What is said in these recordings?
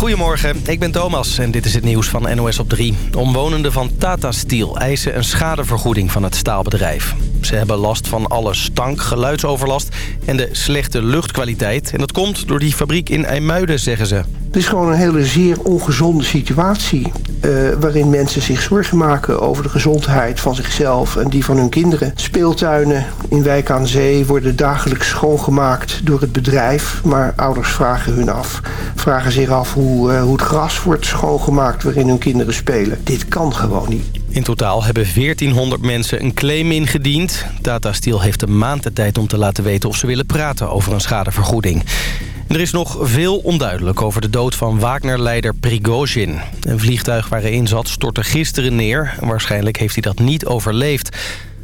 Goedemorgen, ik ben Thomas en dit is het nieuws van NOS op 3. Omwonenden van Tata Steel eisen een schadevergoeding van het staalbedrijf. Ze hebben last van alle stank, geluidsoverlast en de slechte luchtkwaliteit. En dat komt door die fabriek in IJmuiden, zeggen ze. Het is gewoon een hele zeer ongezonde situatie... Uh, waarin mensen zich zorgen maken over de gezondheid van zichzelf en die van hun kinderen. Speeltuinen in Wijk aan Zee worden dagelijks schoongemaakt door het bedrijf... maar ouders vragen hun af, vragen zich af hoe, uh, hoe het gras wordt schoongemaakt waarin hun kinderen spelen. Dit kan gewoon niet. In totaal hebben 1400 mensen een claim ingediend. Tata Steel heeft een maand de tijd om te laten weten of ze willen praten over een schadevergoeding. Er is nog veel onduidelijk over de dood van Wagner-leider Prigozhin. Een vliegtuig waar hij in zat stortte gisteren neer. Waarschijnlijk heeft hij dat niet overleefd.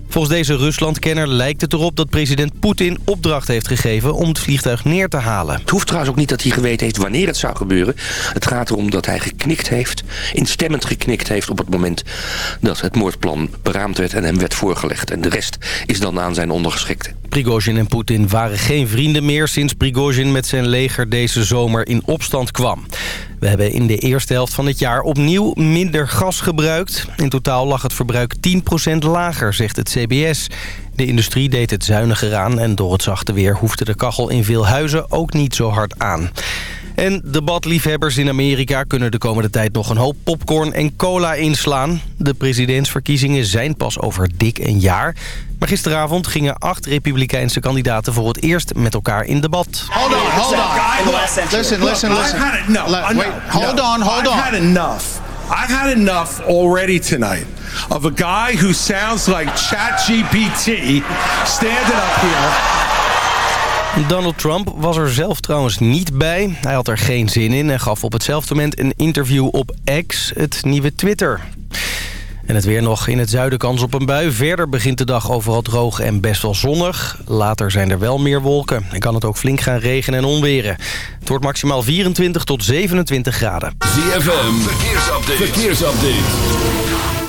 Volgens deze Ruslandkenner lijkt het erop dat president Poetin opdracht heeft gegeven om het vliegtuig neer te halen. Het hoeft trouwens ook niet dat hij geweten heeft wanneer het zou gebeuren. Het gaat erom dat hij geknikt heeft, instemmend geknikt heeft op het moment dat het moordplan beraamd werd en hem werd voorgelegd. En de rest is dan aan zijn ondergeschikte. Prigozhin en Poetin waren geen vrienden meer sinds Prigozhin met zijn leger deze zomer in opstand kwam. We hebben in de eerste helft van het jaar opnieuw minder gas gebruikt. In totaal lag het verbruik 10% lager, zegt het CBS. De industrie deed het zuiniger aan en door het zachte weer hoefde de kachel in veel huizen ook niet zo hard aan. En debatliefhebbers in Amerika kunnen de komende tijd nog een hoop popcorn en cola inslaan. De presidentsverkiezingen zijn pas over dik een jaar. Maar gisteravond gingen acht republikeinse kandidaten voor het eerst met elkaar in debat. Hold on, hold on. Listen, listen, listen. Wait, hold on, hold on. I've had enough. I've had enough already tonight of a guy who sounds like ChatGPT standing up here Donald Trump was er zelf trouwens niet bij. Hij had er geen zin in en gaf op hetzelfde moment een interview op X, het nieuwe Twitter. En het weer nog in het zuiden kans op een bui. Verder begint de dag overal droog en best wel zonnig. Later zijn er wel meer wolken en kan het ook flink gaan regenen en onweren. Het wordt maximaal 24 tot 27 graden. ZFM, verkeersupdate. verkeersupdate.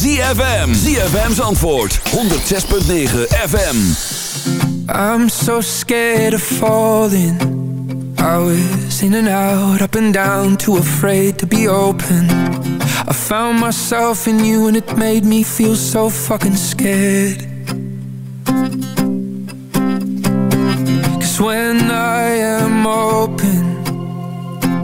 ZFM. ZFM's antwoord. 106.9 FM. I'm so scared of falling. I was in and out, up and down, too afraid to be open. I found myself in you and it made me feel so fucking scared.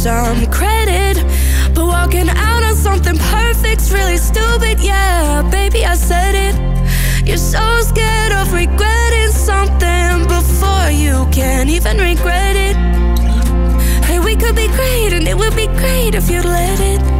some credit. But walking out on something perfect's really stupid, yeah, baby, I said it. You're so scared of regretting something before you can even regret it. Hey, we could be great, and it would be great if you'd let it.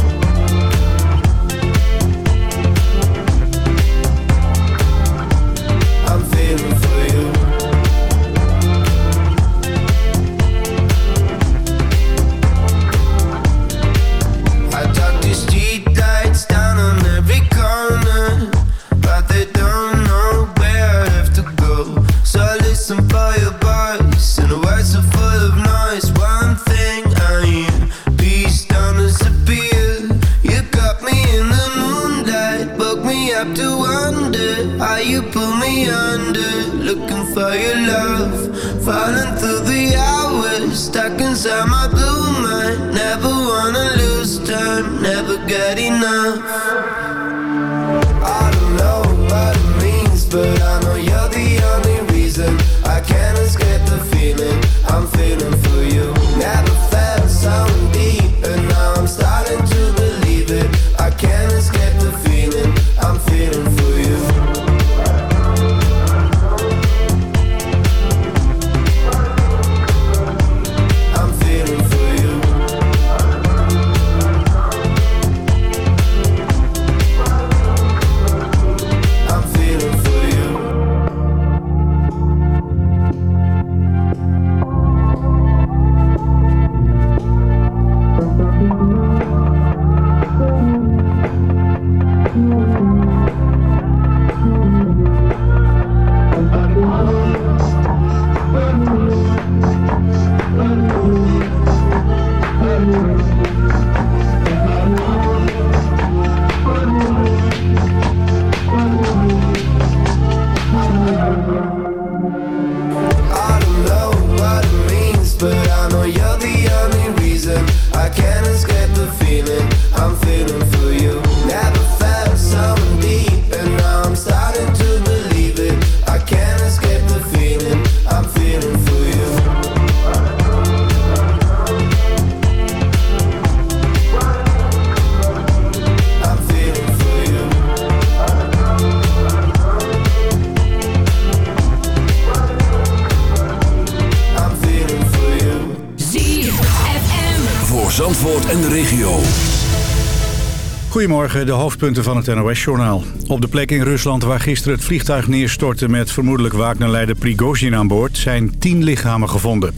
De hoofdpunten van het NOS-journaal. Op de plek in Rusland waar gisteren het vliegtuig neerstortte... met vermoedelijk Wagner-leider Prigozhin aan boord... zijn tien lichamen gevonden.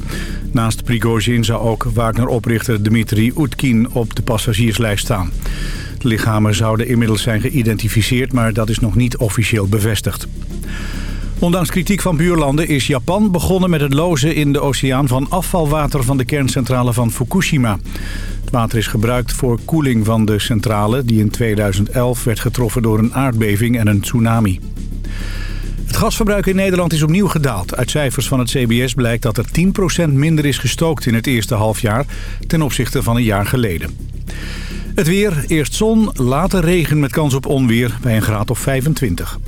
Naast Prigozhin zou ook Wagner-oprichter Dmitri Utkin op de passagierslijst staan. De lichamen zouden inmiddels zijn geïdentificeerd... maar dat is nog niet officieel bevestigd. Ondanks kritiek van buurlanden is Japan begonnen met het lozen in de oceaan van afvalwater van de kerncentrale van Fukushima. Het water is gebruikt voor koeling van de centrale die in 2011 werd getroffen door een aardbeving en een tsunami. Het gasverbruik in Nederland is opnieuw gedaald. Uit cijfers van het CBS blijkt dat er 10% minder is gestookt in het eerste halfjaar ten opzichte van een jaar geleden. Het weer, eerst zon, later regen met kans op onweer bij een graad of 25.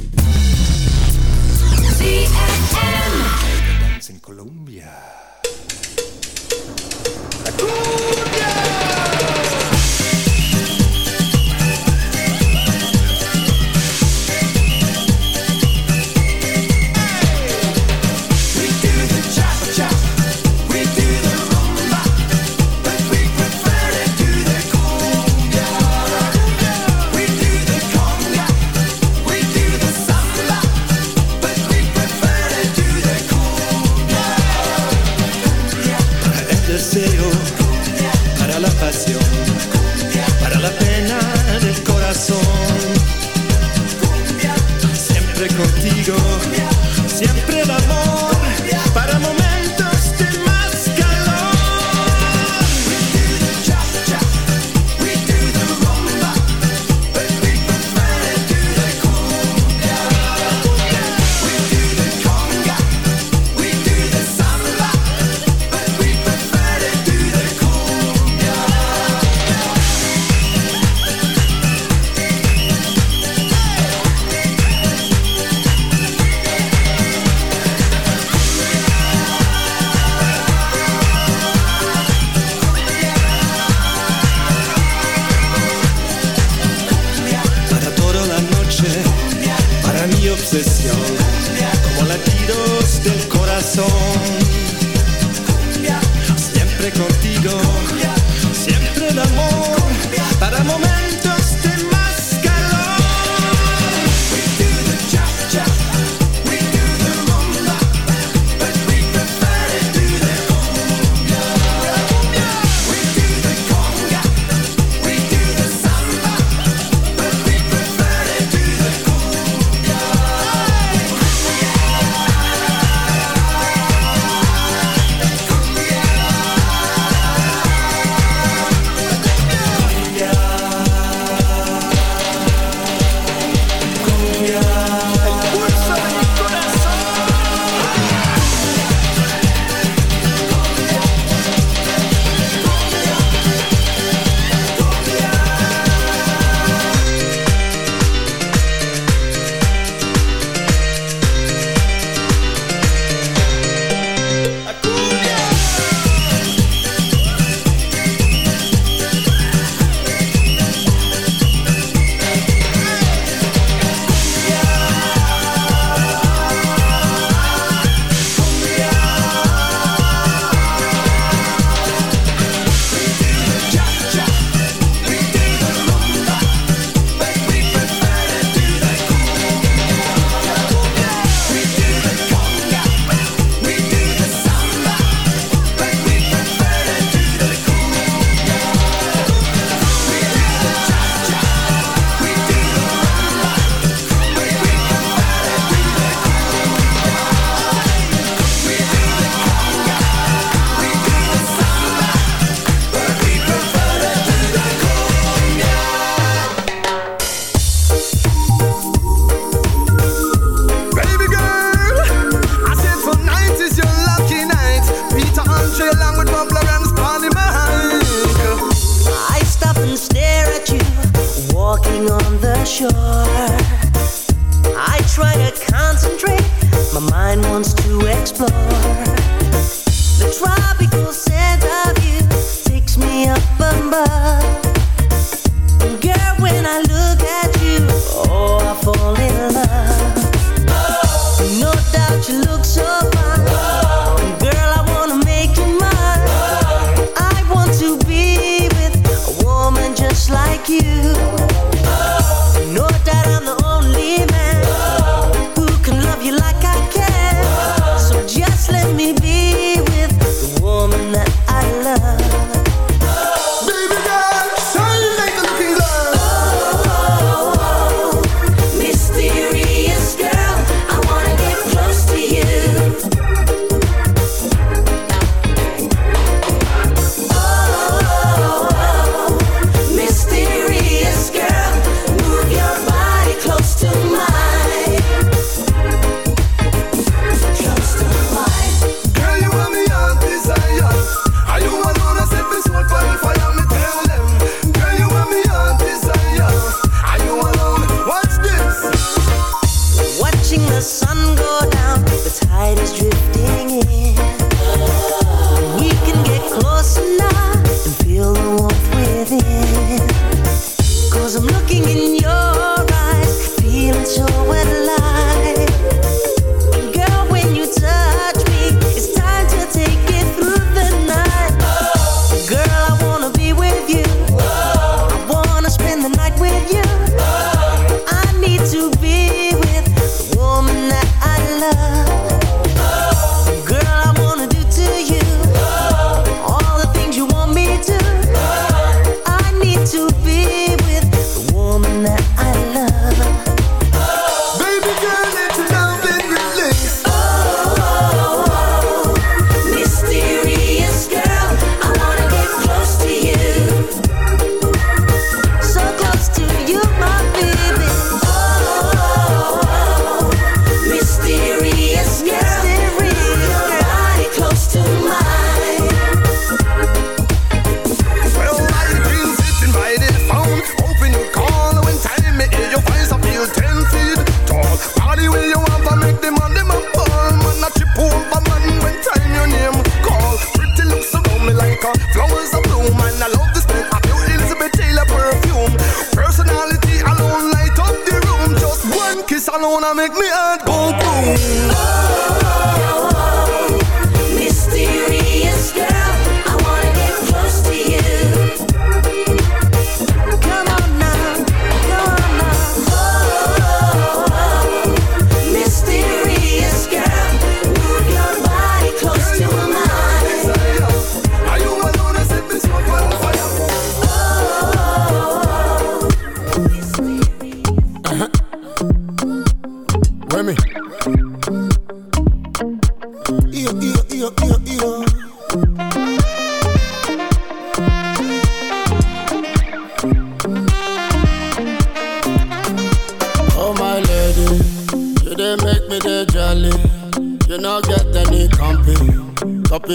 wants to explore.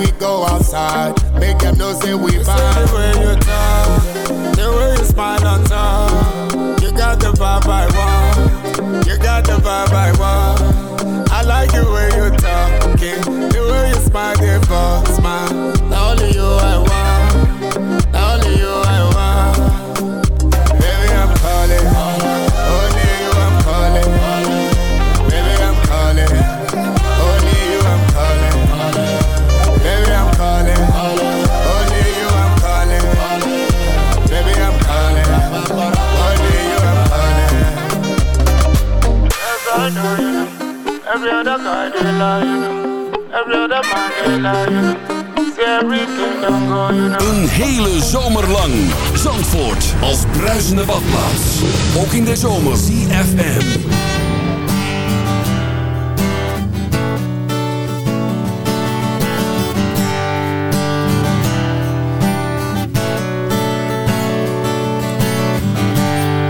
we go outside. Make them know say we vibe. The way you talk, the way you smile on top. You got the vibe I want. You got the vibe I want. I like the way you talk. The way you smile, give us smile. They lie, you know. Every other man they lie, you know. See everything don't go, you know. Een hele zomer lang. Zandvoort als bruisende badplaats. Ook in de zomer. CFM.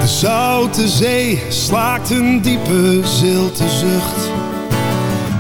De zoute zee slaakt een diepe zilte zucht.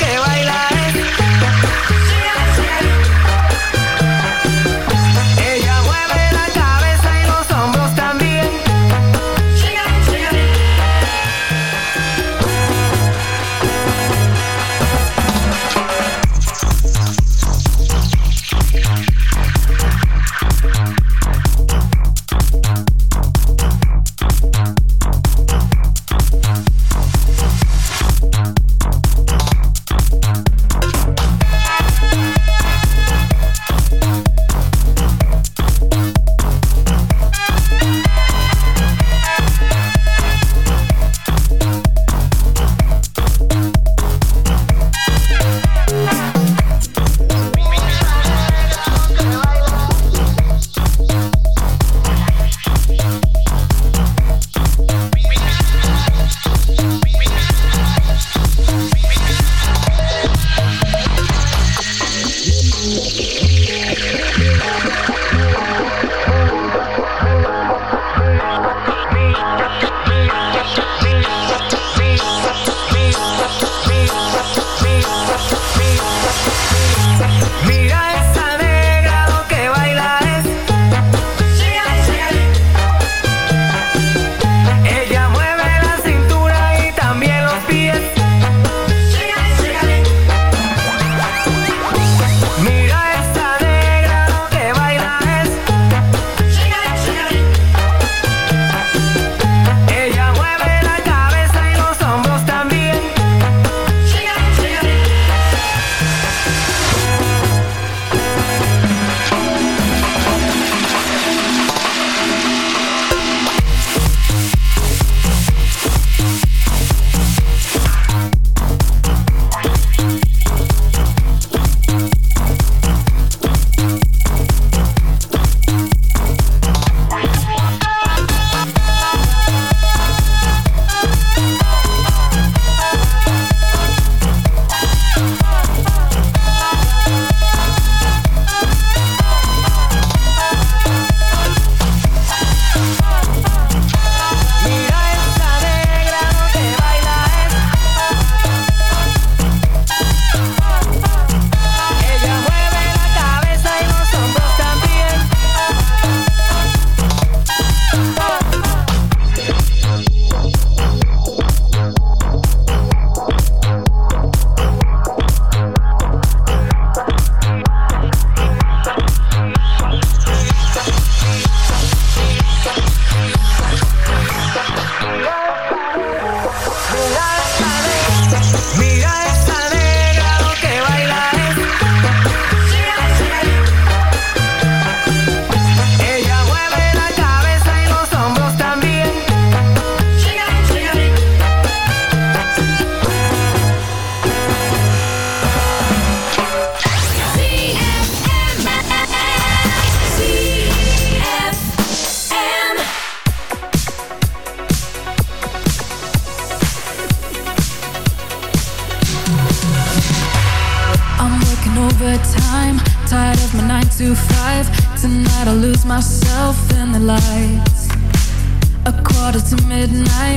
Que baila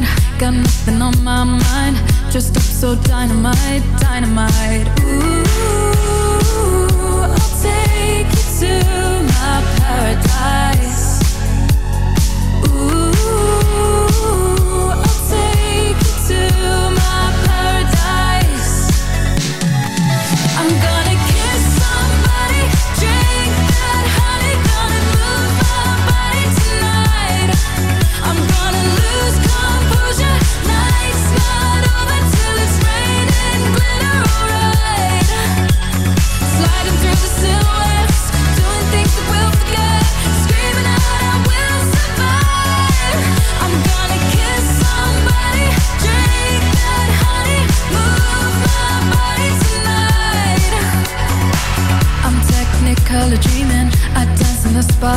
night Got nothing on my mind. Just up so dynamite, dynamite. Ooh, I'll take you to my paradise.